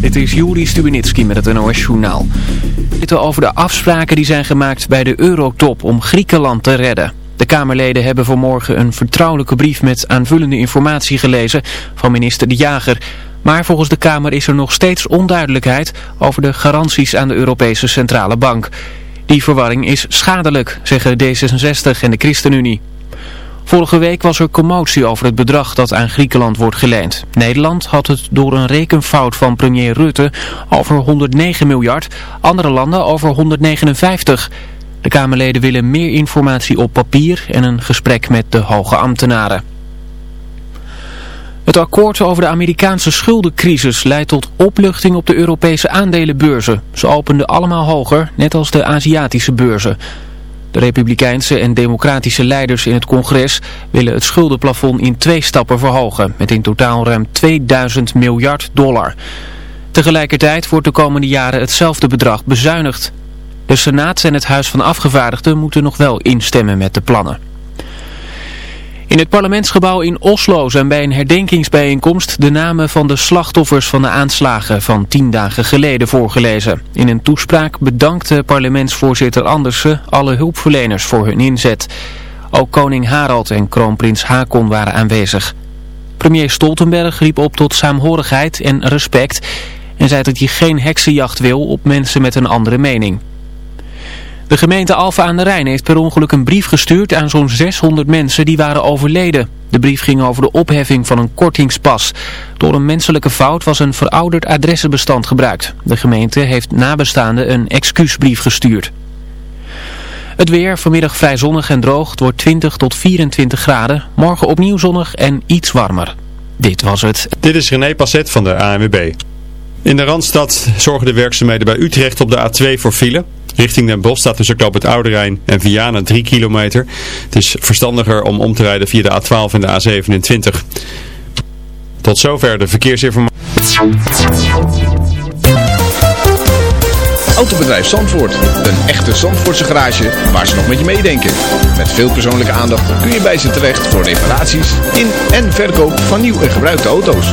Dit is Juri Stubenitski met het NOS-journaal. Het over de afspraken die zijn gemaakt bij de Eurotop om Griekenland te redden. De Kamerleden hebben vanmorgen een vertrouwelijke brief met aanvullende informatie gelezen van minister De Jager. Maar volgens de Kamer is er nog steeds onduidelijkheid over de garanties aan de Europese Centrale Bank. Die verwarring is schadelijk, zeggen D66 en de ChristenUnie. Vorige week was er commotie over het bedrag dat aan Griekenland wordt geleend. Nederland had het door een rekenfout van premier Rutte over 109 miljard, andere landen over 159. De Kamerleden willen meer informatie op papier en een gesprek met de hoge ambtenaren. Het akkoord over de Amerikaanse schuldencrisis leidt tot opluchting op de Europese aandelenbeurzen. Ze openden allemaal hoger, net als de Aziatische beurzen. De republikeinse en democratische leiders in het congres willen het schuldenplafond in twee stappen verhogen, met in totaal ruim 2000 miljard dollar. Tegelijkertijd wordt de komende jaren hetzelfde bedrag bezuinigd. De Senaat en het Huis van Afgevaardigden moeten nog wel instemmen met de plannen. In het parlementsgebouw in Oslo zijn bij een herdenkingsbijeenkomst de namen van de slachtoffers van de aanslagen van tien dagen geleden voorgelezen. In een toespraak bedankte parlementsvoorzitter Andersen alle hulpverleners voor hun inzet. Ook koning Harald en kroonprins Hakon waren aanwezig. Premier Stoltenberg riep op tot saamhorigheid en respect en zei dat hij geen heksenjacht wil op mensen met een andere mening. De gemeente Alfa aan de Rijn heeft per ongeluk een brief gestuurd aan zo'n 600 mensen die waren overleden. De brief ging over de opheffing van een kortingspas. Door een menselijke fout was een verouderd adressenbestand gebruikt. De gemeente heeft nabestaanden een excuusbrief gestuurd. Het weer, vanmiddag vrij zonnig en droog, het wordt 20 tot 24 graden. Morgen opnieuw zonnig en iets warmer. Dit was het. Dit is René Passet van de ANWB. In de Randstad zorgen de werkzaamheden bij Utrecht op de A2 voor file. Richting Den Bosch staat tussen Knoop het Oude Rijn en Vianen 3 kilometer. Het is verstandiger om om te rijden via de A12 en de A27. Tot zover de verkeersinformatie. Autobedrijf Zandvoort. Een echte Zandvoortse garage waar ze nog met je meedenken. Met veel persoonlijke aandacht kun je bij ze terecht voor reparaties in en verkoop van nieuw en gebruikte auto's.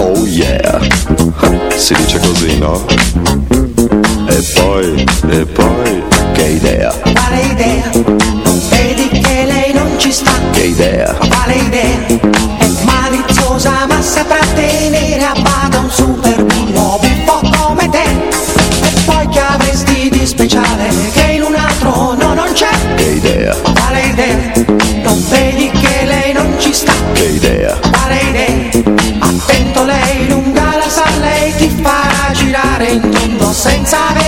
Oh yeah Si dice così, no? E poi, e poi Che idea, Quale idea? Vedi che lei non ci sta che idea Quale idea? È maliziosa ma saprà tenere a bada un super bullo buffo come te E poi che avresti di speciale che in un altro no non c'è Che idea, Quale idea? Non vedi che lei non ci sta che idea? same time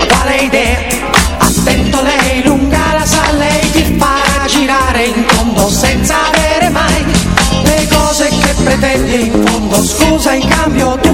Goed zijn. cambio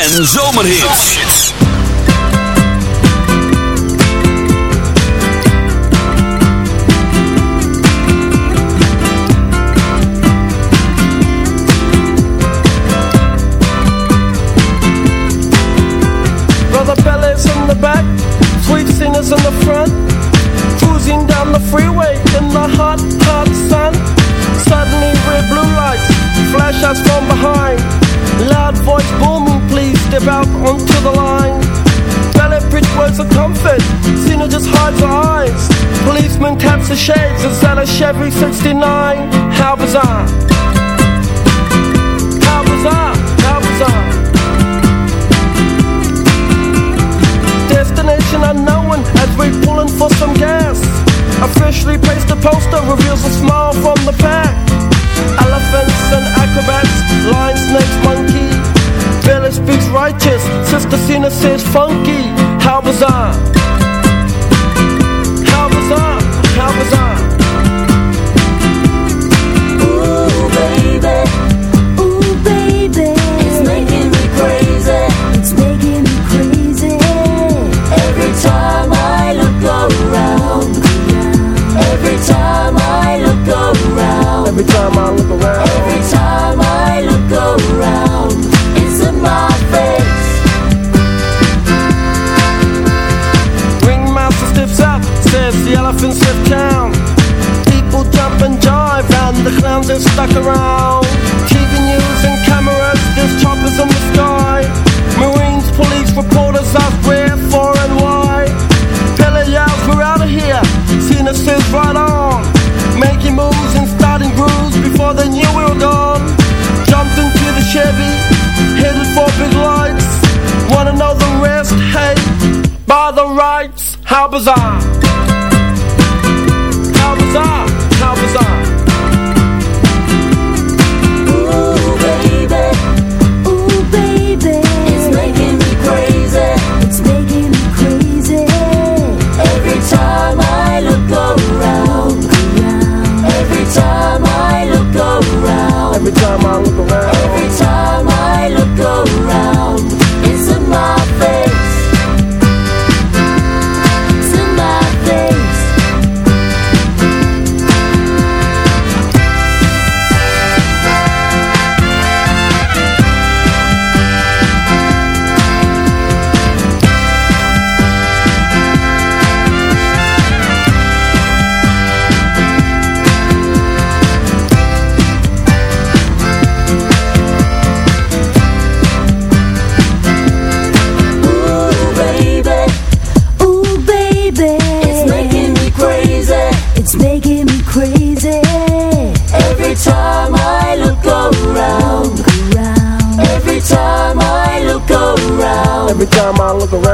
en zomerhits. Time I look around.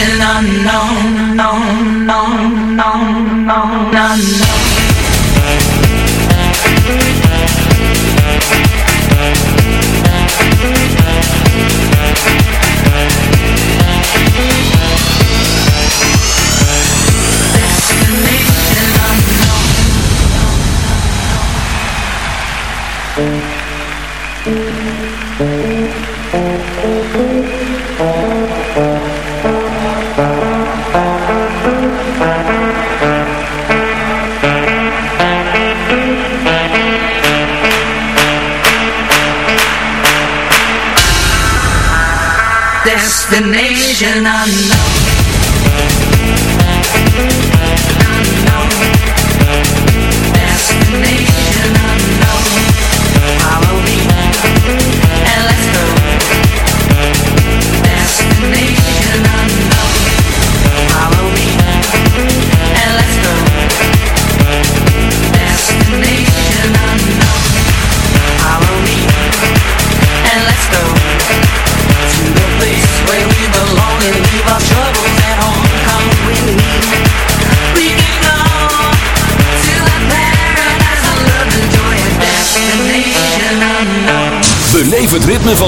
Destination unknown, known, known, known, known.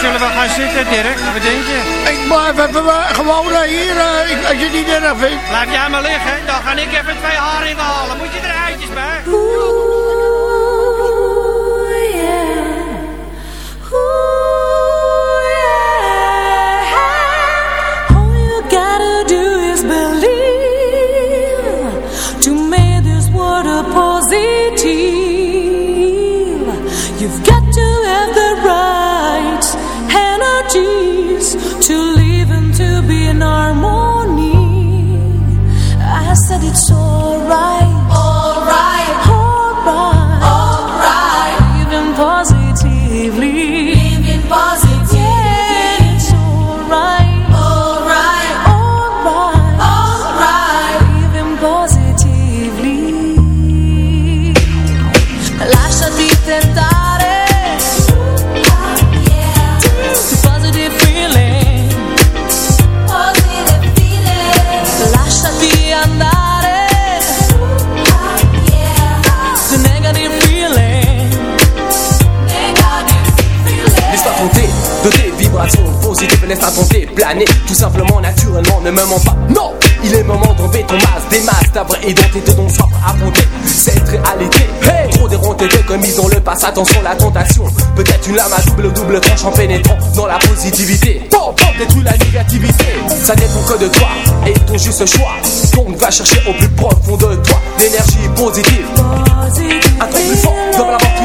Zullen we gaan zitten, direct? Wat denk je? Ik blijf gewoon eh, hier, eh, als je het niet erg vindt. Laat jij maar liggen, dan ga ik even twee haringen halen. Moet je simplement, naturellement, ne me mens pas. Non, il est moment d'enlever ton masque, des masques, ta vraie identité dont soif à affronter cette réalité. Trop déronté de commis dans le passé, attention la tentation. Peut-être une lame à double double tranche en pénétrant dans la positivité. Bon, bon, détruis la négativité. Ça dépend que de toi et ton juste choix. Donc va chercher au plus profond de toi l'énergie positive. Un truc plus fort comme la mort qui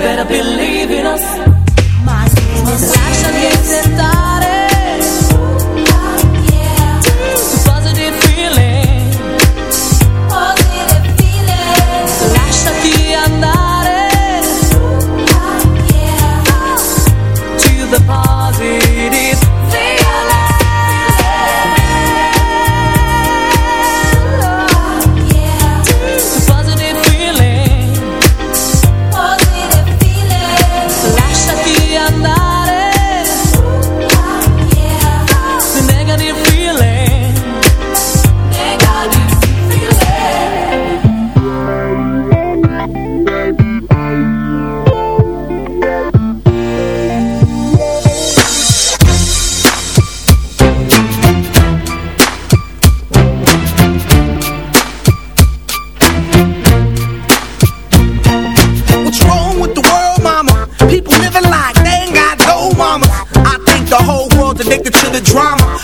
better believe in us. My soul sweet Sasha lives in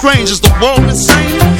Strange, is the world insane?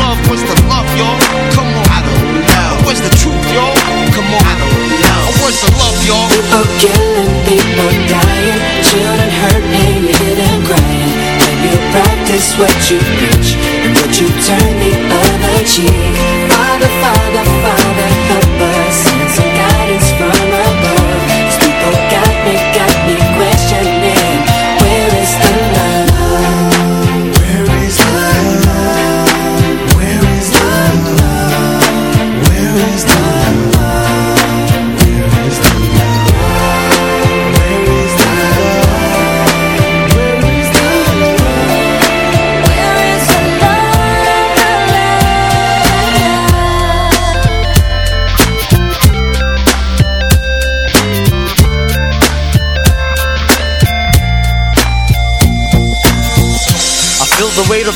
love. Where's the love, y'all? Come on, I don't know. Where's the truth, y'all? Come on, I don't know. Where's the love, y'all? People killing, people dying, children hurt and hear them crying. When you practice what you preach and would you turn the other cheek?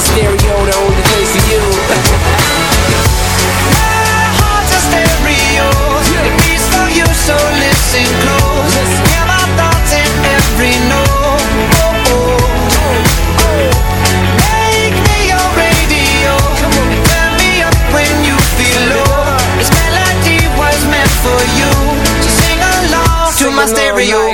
stereo, the only place for you. heart's a stereo. It beats for you, so listen close. Hear my thoughts in every note. Make me your radio. Turn me up when you feel low. This melody was meant for you. So sing along to my stereo.